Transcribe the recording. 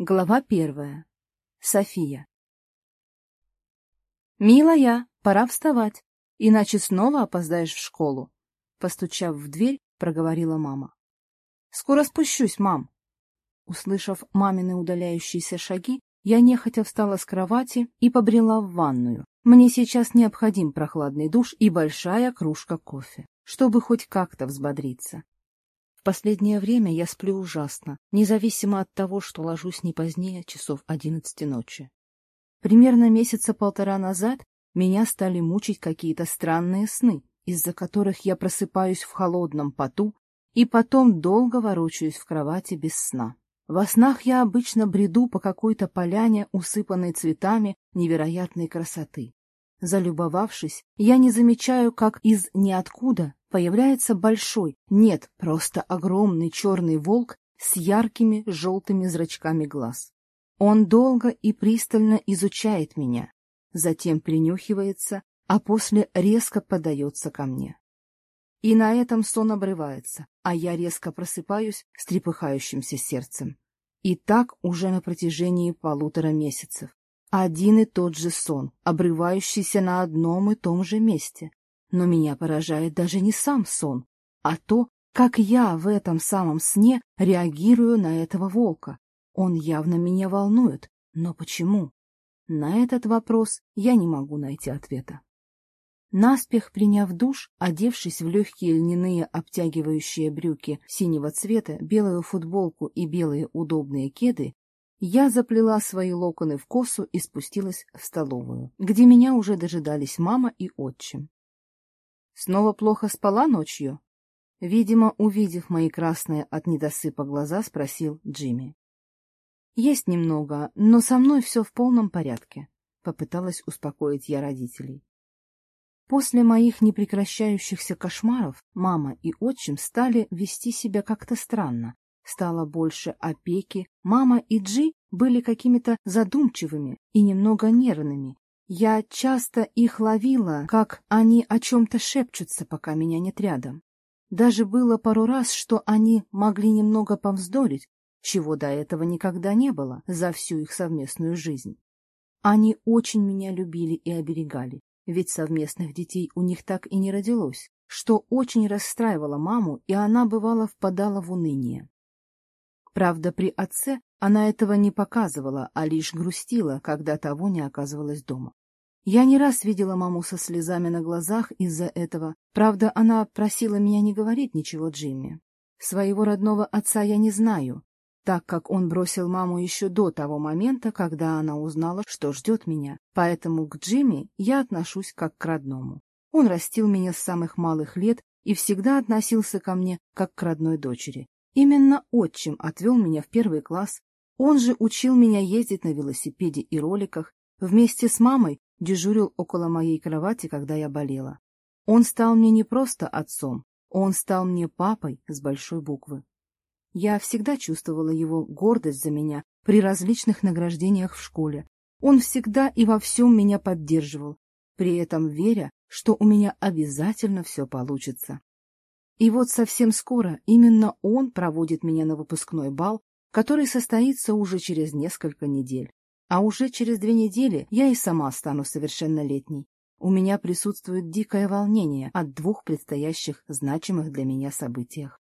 Глава первая. София. «Милая, пора вставать, иначе снова опоздаешь в школу», — постучав в дверь, проговорила мама. «Скоро спущусь, мам». Услышав мамины удаляющиеся шаги, я нехотя встала с кровати и побрела в ванную. Мне сейчас необходим прохладный душ и большая кружка кофе, чтобы хоть как-то взбодриться. В последнее время я сплю ужасно, независимо от того, что ложусь не позднее часов одиннадцати ночи. Примерно месяца полтора назад меня стали мучить какие-то странные сны, из-за которых я просыпаюсь в холодном поту и потом долго ворочаюсь в кровати без сна. Во снах я обычно бреду по какой-то поляне, усыпанной цветами невероятной красоты. Залюбовавшись, я не замечаю, как из ниоткуда появляется большой, нет, просто огромный черный волк с яркими желтыми зрачками глаз. Он долго и пристально изучает меня, затем принюхивается, а после резко подается ко мне. И на этом сон обрывается, а я резко просыпаюсь с трепыхающимся сердцем. И так уже на протяжении полутора месяцев. Один и тот же сон, обрывающийся на одном и том же месте но меня поражает даже не сам сон, а то, как я в этом самом сне реагирую на этого волка. Он явно меня волнует, но почему? На этот вопрос я не могу найти ответа. Наспех приняв душ, одевшись в легкие льняные обтягивающие брюки синего цвета, белую футболку и белые удобные кеды, я заплела свои локоны в косу и спустилась в столовую, где меня уже дожидались мама и отчим. Снова плохо спала ночью? Видимо, увидев мои красные от недосыпа глаза, спросил Джимми. Есть немного, но со мной все в полном порядке, попыталась успокоить я родителей. После моих непрекращающихся кошмаров мама и отчим стали вести себя как-то странно. Стало больше опеки. Мама и Джи были какими-то задумчивыми и немного нервными, я часто их ловила, как они о чем-то шепчутся, пока меня нет рядом. Даже было пару раз, что они могли немного повздорить, чего до этого никогда не было за всю их совместную жизнь. Они очень меня любили и оберегали, ведь совместных детей у них так и не родилось, что очень расстраивало маму, и она, бывало, впадала в уныние. Правда, при отце она этого не показывала, а лишь грустила, когда того не оказывалось дома. Я не раз видела маму со слезами на глазах из-за этого. Правда, она просила меня не говорить ничего Джимми. Своего родного отца я не знаю, так как он бросил маму еще до того момента, когда она узнала, что ждет меня. Поэтому к Джимми я отношусь как к родному. Он растил меня с самых малых лет и всегда относился ко мне как к родной дочери. Именно отчим отвел меня в первый класс. Он же учил меня ездить на велосипеде и роликах. Вместе с мамой дежурил около моей кровати, когда я болела. Он стал мне не просто отцом, он стал мне папой с большой буквы. Я всегда чувствовала его гордость за меня при различных награждениях в школе. Он всегда и во всем меня поддерживал, при этом веря, что у меня обязательно все получится. И вот совсем скоро именно он проводит меня на выпускной бал, который состоится уже через несколько недель. А уже через две недели я и сама стану совершеннолетней. У меня присутствует дикое волнение от двух предстоящих значимых для меня событиях.